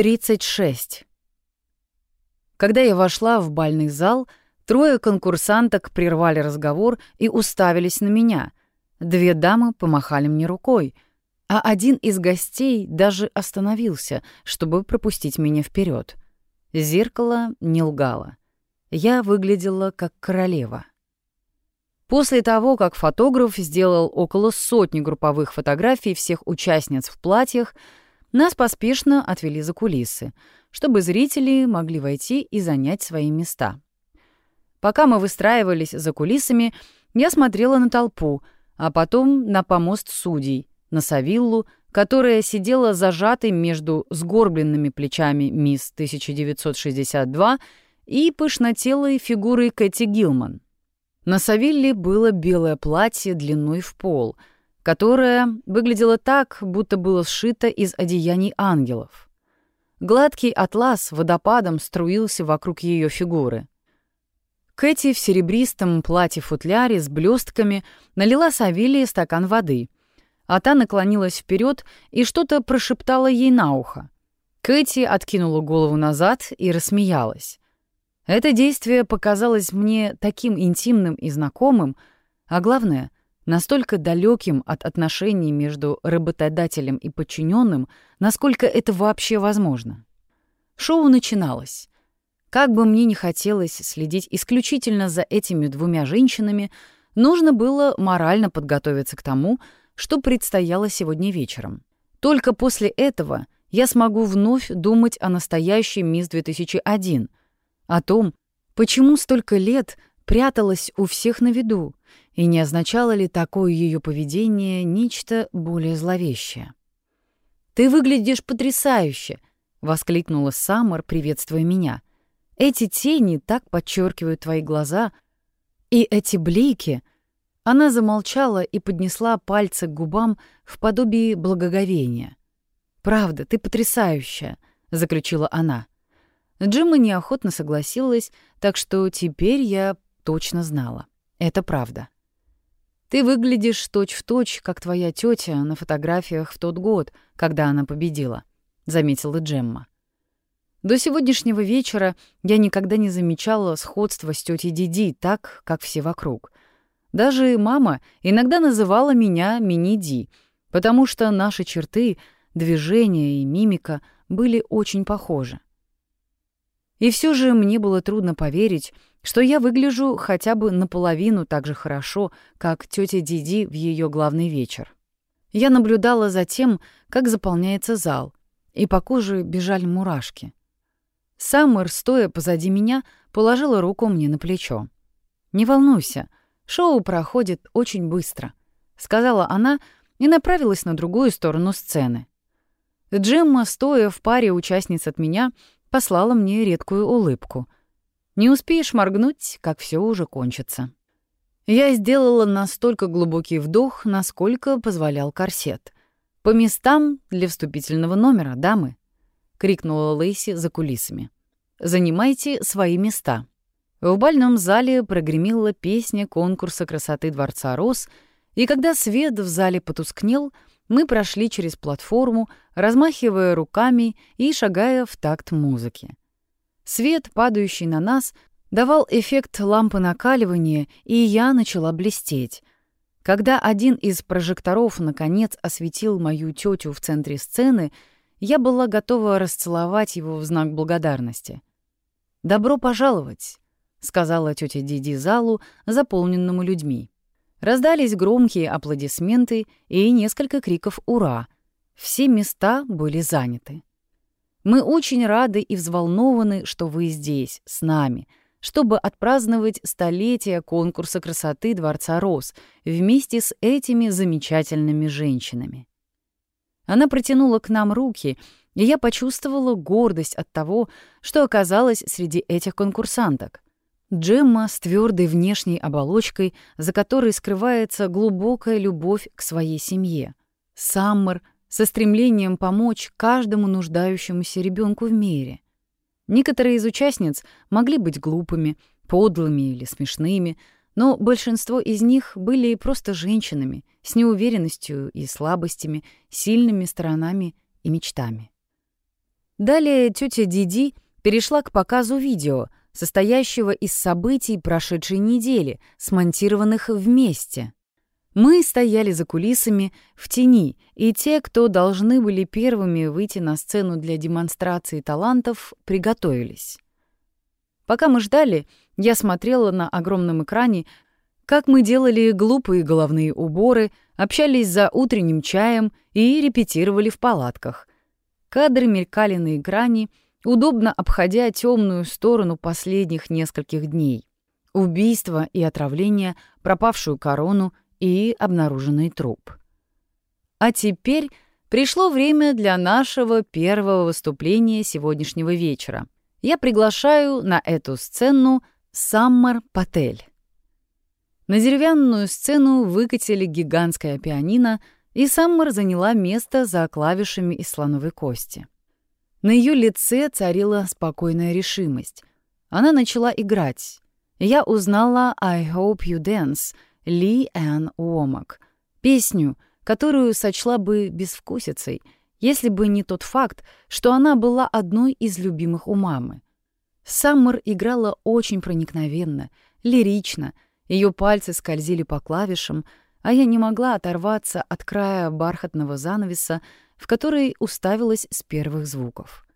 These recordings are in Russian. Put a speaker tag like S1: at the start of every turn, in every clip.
S1: 36. Когда я вошла в бальный зал, трое конкурсанток прервали разговор и уставились на меня. Две дамы помахали мне рукой, а один из гостей даже остановился, чтобы пропустить меня вперед. Зеркало не лгало. Я выглядела как королева. После того, как фотограф сделал около сотни групповых фотографий всех участниц в платьях, нас поспешно отвели за кулисы, чтобы зрители могли войти и занять свои места. Пока мы выстраивались за кулисами, я смотрела на толпу, а потом на помост судей, на Савиллу, которая сидела зажатой между сгорбленными плечами мисс 1962 и пышнотелой фигурой Кэти Гилман. На Савилле было белое платье длиной в пол — которое выглядело так, будто было сшито из одеяний ангелов. Гладкий атлас водопадом струился вокруг ее фигуры. Кэти в серебристом платье-футляре с блестками налила Савелии стакан воды, а та наклонилась вперед и что-то прошептала ей на ухо. Кэти откинула голову назад и рассмеялась. Это действие показалось мне таким интимным и знакомым, а главное — настолько далеким от отношений между работодателем и подчиненным, насколько это вообще возможно. Шоу начиналось. Как бы мне ни хотелось следить исключительно за этими двумя женщинами, нужно было морально подготовиться к тому, что предстояло сегодня вечером. Только после этого я смогу вновь думать о настоящей Мисс 2001, о том, почему столько лет пряталась у всех на виду, и не означало ли такое ее поведение нечто более зловещее. «Ты выглядишь потрясающе!» — воскликнула Саммер, приветствуя меня. «Эти тени так подчеркивают твои глаза, и эти блики...» Она замолчала и поднесла пальцы к губам в подобии благоговения. «Правда, ты потрясающая», — заключила она. Джимма неохотно согласилась, так что теперь я точно знала. Это правда. Ты выглядишь точь-в-точь, точь, как твоя тетя на фотографиях в тот год, когда она победила», — заметила Джемма. До сегодняшнего вечера я никогда не замечала сходства с тетей Диди так, как все вокруг. Даже мама иногда называла меня Мини-Ди, потому что наши черты, движения и мимика были очень похожи. И все же мне было трудно поверить, что я выгляжу хотя бы наполовину так же хорошо, как тетя Диди в ее главный вечер. Я наблюдала за тем, как заполняется зал, и по коже бежали мурашки. Саммер, стоя позади меня, положила руку мне на плечо. «Не волнуйся, шоу проходит очень быстро», — сказала она и направилась на другую сторону сцены. Джемма, стоя в паре участниц от меня, послала мне редкую улыбку — не успеешь моргнуть, как все уже кончится. Я сделала настолько глубокий вдох, насколько позволял корсет. «По местам для вступительного номера, дамы!» — крикнула Лейси за кулисами. «Занимайте свои места». В бальном зале прогремела песня конкурса красоты Дворца Рос, и когда свет в зале потускнел, мы прошли через платформу, размахивая руками и шагая в такт музыки. Свет, падающий на нас, давал эффект лампы накаливания, и я начала блестеть. Когда один из прожекторов наконец осветил мою тетю в центре сцены, я была готова расцеловать его в знак благодарности. «Добро пожаловать», — сказала тетя Диди залу, заполненному людьми. Раздались громкие аплодисменты и несколько криков «Ура!». Все места были заняты. Мы очень рады и взволнованы, что вы здесь, с нами, чтобы отпраздновать столетие конкурса красоты Дворца Роз вместе с этими замечательными женщинами. Она протянула к нам руки, и я почувствовала гордость от того, что оказалась среди этих конкурсанток. Джемма с твердой внешней оболочкой, за которой скрывается глубокая любовь к своей семье. Саммер — со стремлением помочь каждому нуждающемуся ребенку в мире. Некоторые из участниц могли быть глупыми, подлыми или смешными, но большинство из них были просто женщинами с неуверенностью и слабостями, сильными сторонами и мечтами. Далее тетя Диди перешла к показу видео, состоящего из событий прошедшей недели, смонтированных вместе. Мы стояли за кулисами, в тени, и те, кто должны были первыми выйти на сцену для демонстрации талантов, приготовились. Пока мы ждали, я смотрела на огромном экране, как мы делали глупые головные уборы, общались за утренним чаем и репетировали в палатках. Кадры мелькали на экране, удобно обходя темную сторону последних нескольких дней. Убийство и отравление, пропавшую корону и обнаруженный труп. А теперь пришло время для нашего первого выступления сегодняшнего вечера. Я приглашаю на эту сцену Саммер Патель. На деревянную сцену выкатили гигантское пианино, и Саммер заняла место за клавишами из слоновой кости. На ее лице царила спокойная решимость. Она начала играть. Я узнала «I hope you dance», ли Энн Уомак. Песню, которую сочла бы безвкусицей, если бы не тот факт, что она была одной из любимых у мамы. Саммер играла очень проникновенно, лирично, ее пальцы скользили по клавишам, а я не могла оторваться от края бархатного занавеса, в который уставилась с первых звуков.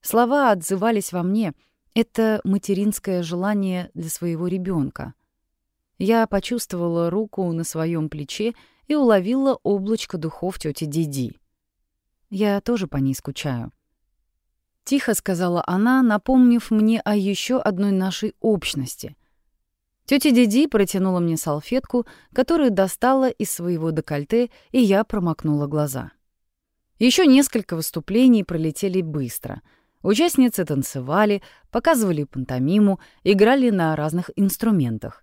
S1: Слова отзывались во мне. Это материнское желание для своего ребенка. Я почувствовала руку на своем плече и уловила облачко духов тети Диди. Я тоже по ней скучаю. Тихо сказала она, напомнив мне о еще одной нашей общности. Тетя Диди протянула мне салфетку, которую достала из своего декольте, и я промокнула глаза. Еще несколько выступлений пролетели быстро. Участницы танцевали, показывали пантомиму, играли на разных инструментах.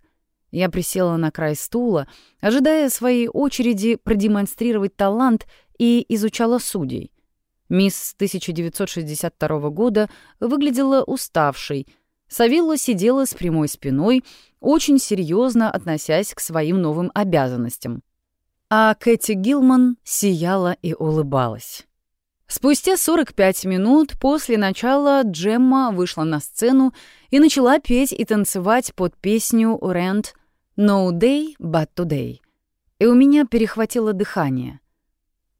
S1: Я присела на край стула, ожидая своей очереди продемонстрировать талант и изучала судей. Мисс 1962 года выглядела уставшей. Савилла сидела с прямой спиной, очень серьезно относясь к своим новым обязанностям. А Кэти Гилман сияла и улыбалась. Спустя 45 минут после начала Джемма вышла на сцену и начала петь и танцевать под песню «Rent» «No day but today». И у меня перехватило дыхание.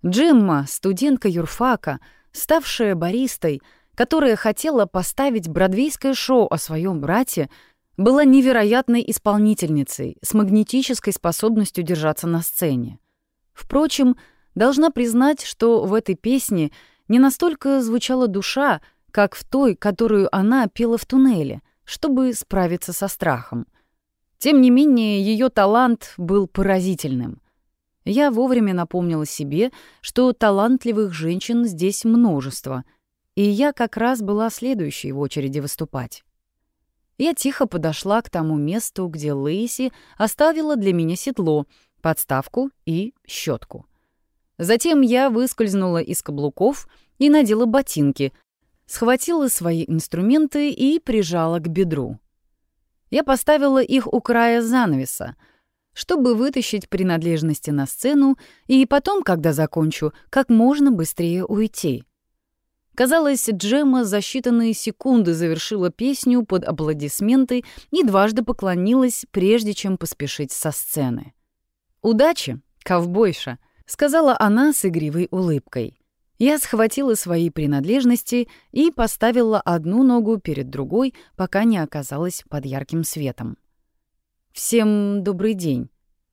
S1: Джемма, студентка юрфака, ставшая баристой, которая хотела поставить бродвейское шоу о своем брате, была невероятной исполнительницей с магнетической способностью держаться на сцене. Впрочем, Должна признать, что в этой песне не настолько звучала душа, как в той, которую она пела в туннеле, чтобы справиться со страхом. Тем не менее, ее талант был поразительным. Я вовремя напомнила себе, что талантливых женщин здесь множество, и я как раз была следующей в очереди выступать. Я тихо подошла к тому месту, где Лейси оставила для меня седло, подставку и щетку. Затем я выскользнула из каблуков и надела ботинки, схватила свои инструменты и прижала к бедру. Я поставила их у края занавеса, чтобы вытащить принадлежности на сцену и потом, когда закончу, как можно быстрее уйти. Казалось, Джема за считанные секунды завершила песню под аплодисменты и дважды поклонилась, прежде чем поспешить со сцены. «Удачи, ковбойша!» — сказала она с игривой улыбкой. Я схватила свои принадлежности и поставила одну ногу перед другой, пока не оказалась под ярким светом. «Всем добрый день.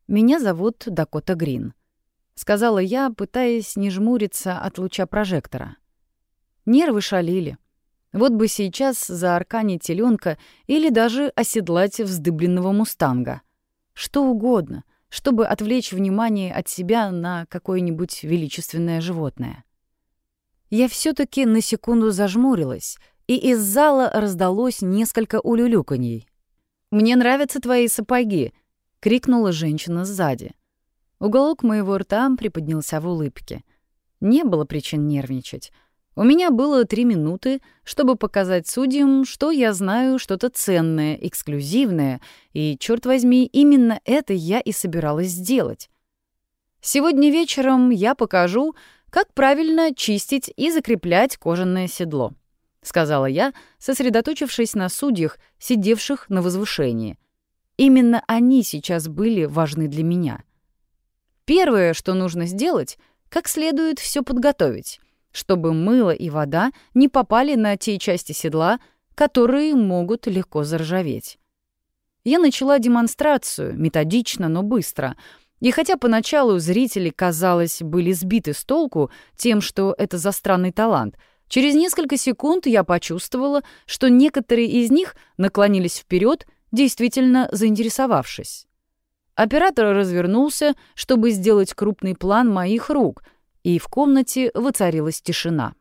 S1: Меня зовут Дакота Грин», — сказала я, пытаясь не жмуриться от луча прожектора. Нервы шалили. Вот бы сейчас заарканить теленка или даже оседлать вздыбленного мустанга. Что угодно — чтобы отвлечь внимание от себя на какое-нибудь величественное животное. Я все таки на секунду зажмурилась, и из зала раздалось несколько улюлюканьей. «Мне нравятся твои сапоги!» — крикнула женщина сзади. Уголок моего рта приподнялся в улыбке. Не было причин нервничать. У меня было три минуты, чтобы показать судьям, что я знаю что-то ценное, эксклюзивное, и, черт возьми, именно это я и собиралась сделать. Сегодня вечером я покажу, как правильно чистить и закреплять кожаное седло», — сказала я, сосредоточившись на судьях, сидевших на возвышении. Именно они сейчас были важны для меня. Первое, что нужно сделать, как следует все подготовить, чтобы мыло и вода не попали на те части седла, которые могут легко заржаветь. Я начала демонстрацию, методично, но быстро. И хотя поначалу зрители, казалось, были сбиты с толку тем, что это за странный талант, через несколько секунд я почувствовала, что некоторые из них наклонились вперед, действительно заинтересовавшись. Оператор развернулся, чтобы сделать крупный план моих рук, и в комнате воцарилась тишина.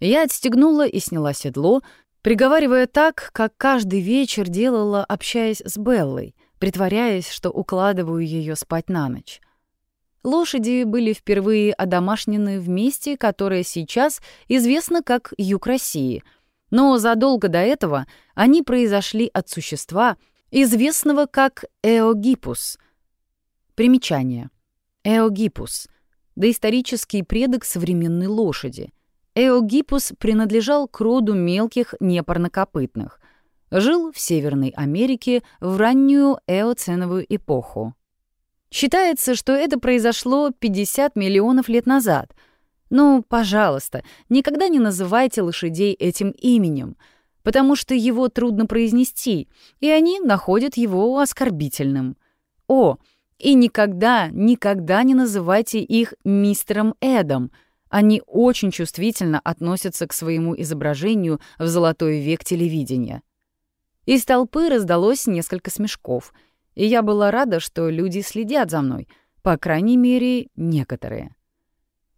S1: Я отстегнула и сняла седло, приговаривая так, как каждый вечер делала, общаясь с Беллой, притворяясь, что укладываю ее спать на ночь. Лошади были впервые одомашнены в месте, которое сейчас известно как Юг России, но задолго до этого они произошли от существа, известного как Эогипус. Примечание. Эогипус — доисторический предок современной лошади — Эогипус принадлежал к роду мелких непарнокопытных. Жил в Северной Америке в раннюю эоценовую эпоху. Считается, что это произошло 50 миллионов лет назад. Ну, пожалуйста, никогда не называйте лошадей этим именем, потому что его трудно произнести, и они находят его оскорбительным. О, и никогда, никогда не называйте их мистером Эдом — они очень чувствительно относятся к своему изображению в золотой век телевидения. Из толпы раздалось несколько смешков, и я была рада, что люди следят за мной, по крайней мере, некоторые.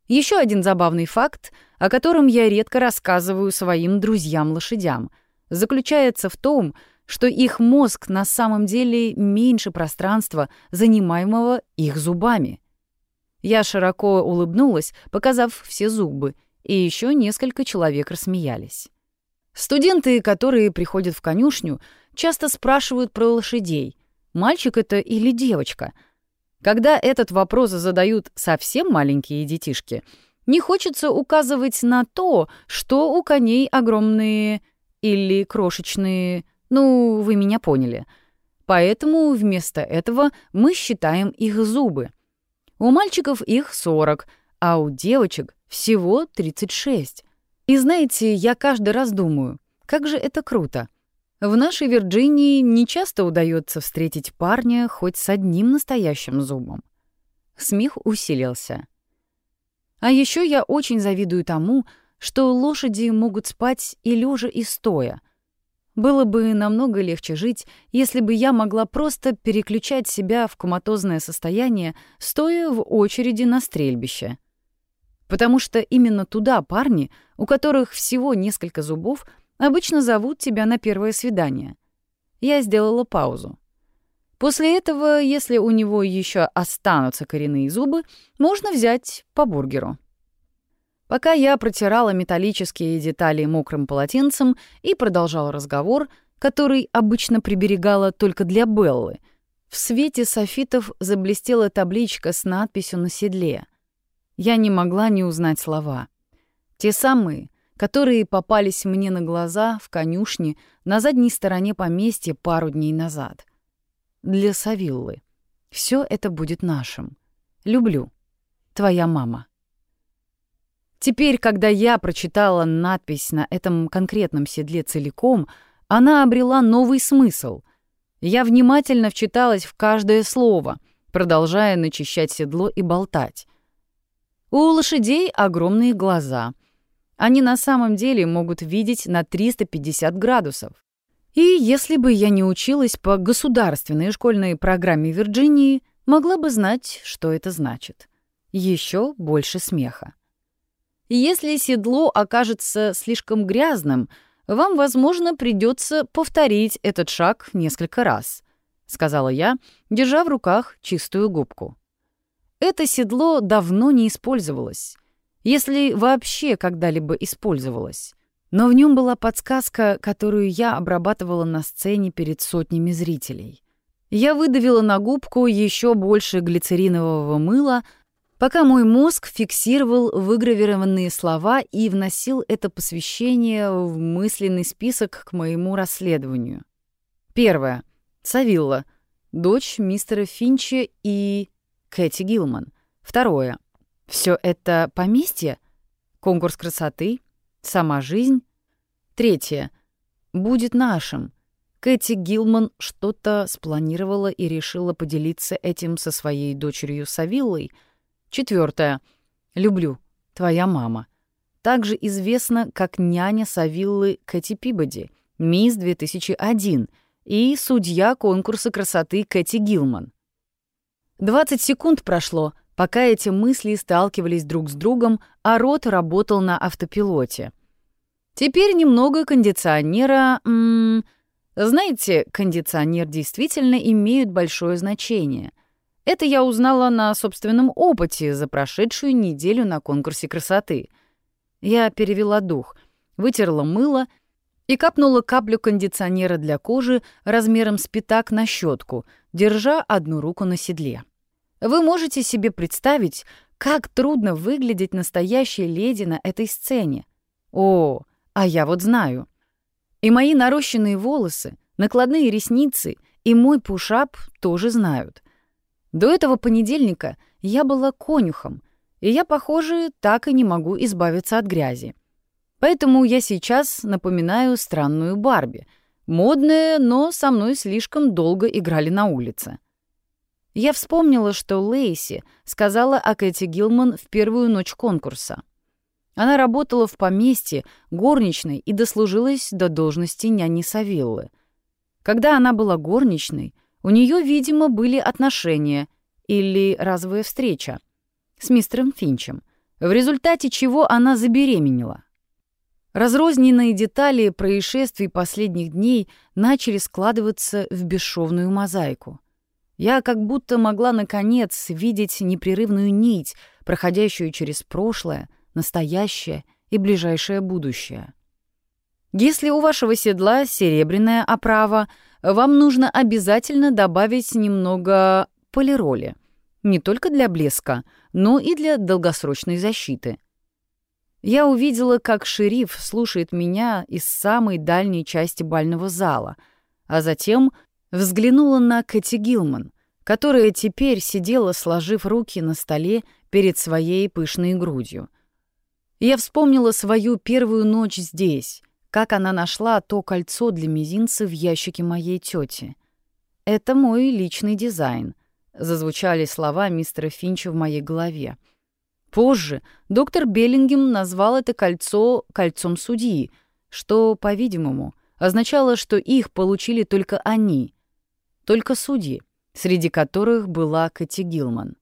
S1: Еще один забавный факт, о котором я редко рассказываю своим друзьям-лошадям, заключается в том, что их мозг на самом деле меньше пространства, занимаемого их зубами — я широко улыбнулась, показав все зубы, и еще несколько человек рассмеялись. Студенты, которые приходят в конюшню, часто спрашивают про лошадей, мальчик это или девочка. Когда этот вопрос задают совсем маленькие детишки, не хочется указывать на то, что у коней огромные или крошечные, ну, вы меня поняли. Поэтому вместо этого мы считаем их зубы — у мальчиков их 40, а у девочек всего 36. И знаете, я каждый раз думаю, как же это круто. В нашей Вирджинии не часто удается встретить парня хоть с одним настоящим зубом. Смех усилился. А еще я очень завидую тому, что лошади могут спать и лежа, и стоя — было бы намного легче жить, если бы я могла просто переключать себя в коматозное состояние, стоя в очереди на стрельбище. Потому что именно туда парни, у которых всего несколько зубов, обычно зовут тебя на первое свидание. Я сделала паузу. После этого, если у него еще останутся коренные зубы, можно взять по бургеру. Пока я протирала металлические детали мокрым полотенцем и продолжала разговор, который обычно приберегала только для Беллы, в свете софитов заблестела табличка с надписью на седле. Я не могла не узнать слова. Те самые, которые попались мне на глаза в конюшне на задней стороне поместья пару дней назад. Для Савиллы. Все это будет нашим. Люблю. Твоя мама. Теперь, когда я прочитала надпись на этом конкретном седле целиком, она обрела новый смысл. Я внимательно вчиталась в каждое слово, продолжая начищать седло и болтать. У лошадей огромные глаза. Они на самом деле могут видеть на 350 градусов. И если бы я не училась по государственной школьной программе Вирджинии, могла бы знать, что это значит. Еще больше смеха. Если седло окажется слишком грязным, вам, возможно, придется повторить этот шаг несколько раз», — сказала я, держа в руках чистую губку. Это седло давно не использовалось, если вообще когда-либо использовалось. Но в нем была подсказка, которую я обрабатывала на сцене перед сотнями зрителей. Я выдавила на губку еще больше глицеринового мыла, пока мой мозг фиксировал выгравированные слова и вносил это посвящение в мысленный список к моему расследованию. Первое. Савилла, дочь мистера Финча и Кэти Гилман. Второе. Все это поместье? Конкурс красоты? Сама жизнь? Третье. Будет нашим. Кэти Гилман что-то спланировала и решила поделиться этим со своей дочерью Савиллой. Четвертое. Люблю. Твоя мама. Также известна как няня Савиллы Кэти Пибоди, мисс 2001 и судья конкурса красоты Кэти Гилман. 20 секунд прошло, пока эти мысли сталкивались друг с другом, а рот работал на автопилоте. Теперь немного кондиционера... М -м, знаете, кондиционер действительно имеют большое значение. Это я узнала на собственном опыте за прошедшую неделю на конкурсе красоты. Я перевела дух, вытерла мыло и капнула каплю кондиционера для кожи размером с пятак на щетку, держа одну руку на седле. Вы можете себе представить, как трудно выглядеть настоящей леди на этой сцене. О, а я вот знаю. И мои нарощенные волосы, накладные ресницы и мой пушап тоже знают. До этого понедельника я была конюхом, и я, похоже, так и не могу избавиться от грязи. Поэтому я сейчас напоминаю странную Барби. Модная, но со мной слишком долго играли на улице. Я вспомнила, что Лейси сказала о Кэти Гилман в первую ночь конкурса — она работала в поместье горничной и дослужилась до должности няни Савиллы. Когда она была горничной, у нее, видимо, были отношения или разовая встреча с мистером Финчем, в результате чего она забеременела. Разрозненные детали происшествий последних дней начали складываться в бесшовную мозаику. Я как будто могла, наконец, видеть непрерывную нить, проходящую через прошлое, настоящее и ближайшее будущее. Если у вашего седла серебряная оправа, вам нужно обязательно добавить немного полироли. Не только для блеска, но и для долгосрочной защиты. Я увидела, как шериф слушает меня из самой дальней части бального зала, а затем взглянула на Кэти Гилман, которая теперь сидела, сложив руки на столе перед своей пышной грудью. Я вспомнила свою первую ночь здесь, как она нашла то кольцо для мизинца в ящике моей тети. «Это мой личный дизайн», — зазвучали слова мистера Финча в моей голове. Позже доктор Беллингем назвал это кольцо «кольцом судьи», что, по-видимому, означало, что их получили только они, только судьи, среди которых была Кэти Гилман.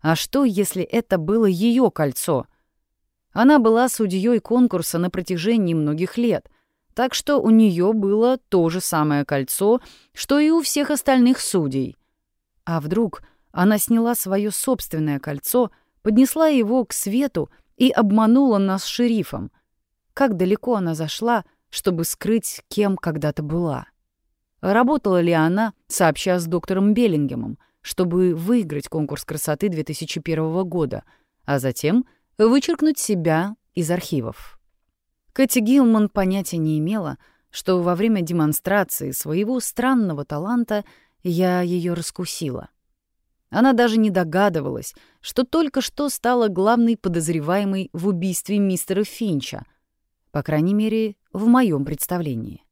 S1: А что, если это было ее кольцо — она была судьей конкурса на протяжении многих лет, так что у нее было то же самое кольцо, что и у всех остальных судей. А вдруг она сняла свое собственное кольцо, поднесла его к свету и обманула нас шерифом. Как далеко она зашла, чтобы скрыть, кем когда-то была? Работала ли она, сообща с доктором Беллингемом, чтобы выиграть конкурс красоты 2001 года, а затем — вычеркнуть себя из архивов. Кэти Гилман понятия не имела, что во время демонстрации своего странного таланта я ее раскусила. Она даже не догадывалась, что только что стала главной подозреваемой в убийстве мистера Финча, по крайней мере, в моем представлении.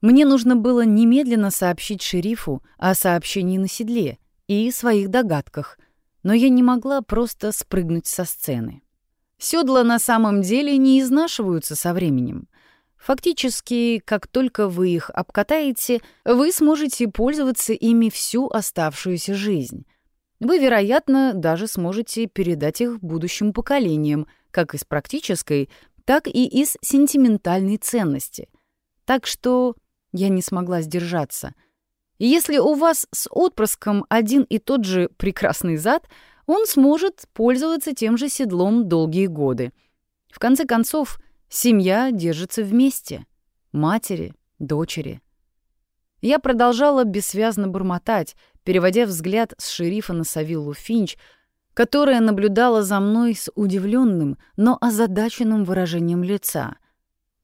S1: Мне нужно было немедленно сообщить шерифу о сообщении на седле и своих догадках — но я не могла просто спрыгнуть со сцены. Седла на самом деле не изнашиваются со временем. Фактически, как только вы их обкатаете, вы сможете пользоваться ими всю оставшуюся жизнь. Вы, вероятно, даже сможете передать их будущим поколениям, как из практической, так и из сентиментальной ценности. Так что я не смогла сдержаться — и если у вас с отпрыском один и тот же прекрасный зад, он сможет пользоваться тем же седлом долгие годы. В конце концов, семья держится вместе. Матери, дочери. Я продолжала бессвязно бормотать, переводя взгляд с шерифа на Савиллу Финч, которая наблюдала за мной с удивленным, но озадаченным выражением лица.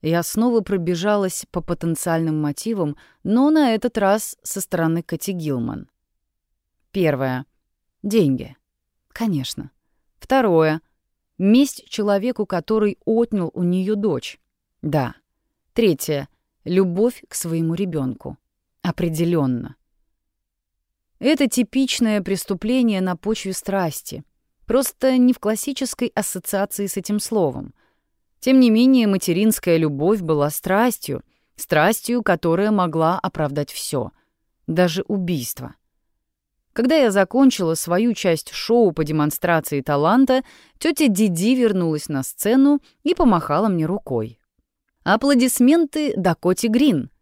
S1: Я снова пробежалась по потенциальным мотивам, но на этот раз со стороны Кати Гилман. Первое. Деньги. Конечно. Второе. Месть человеку, который отнял у нее дочь. Да. Третье. Любовь к своему ребенку. Определенно. Это типичное преступление на почве страсти. Просто не в классической ассоциации с этим словом. Тем не менее, материнская любовь была страстью, страстью, которая могла оправдать все, даже убийство. Когда я закончила свою часть шоу по демонстрации таланта, тетя Диди вернулась на сцену и помахала мне рукой. Аплодисменты Дакоти Грин —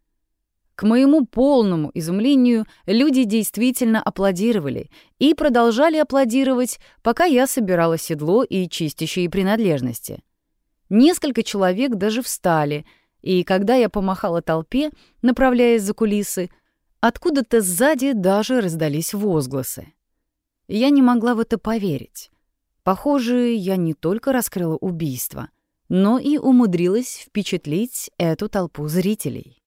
S1: к моему полному изумлению, люди действительно аплодировали и продолжали аплодировать, пока я собирала седло и чистящие принадлежности. Несколько человек даже встали, и когда я помахала толпе, направляясь за кулисы, откуда-то сзади даже раздались возгласы. Я не могла в это поверить. Похоже, я не только раскрыла убийство, но и умудрилась впечатлить эту толпу зрителей.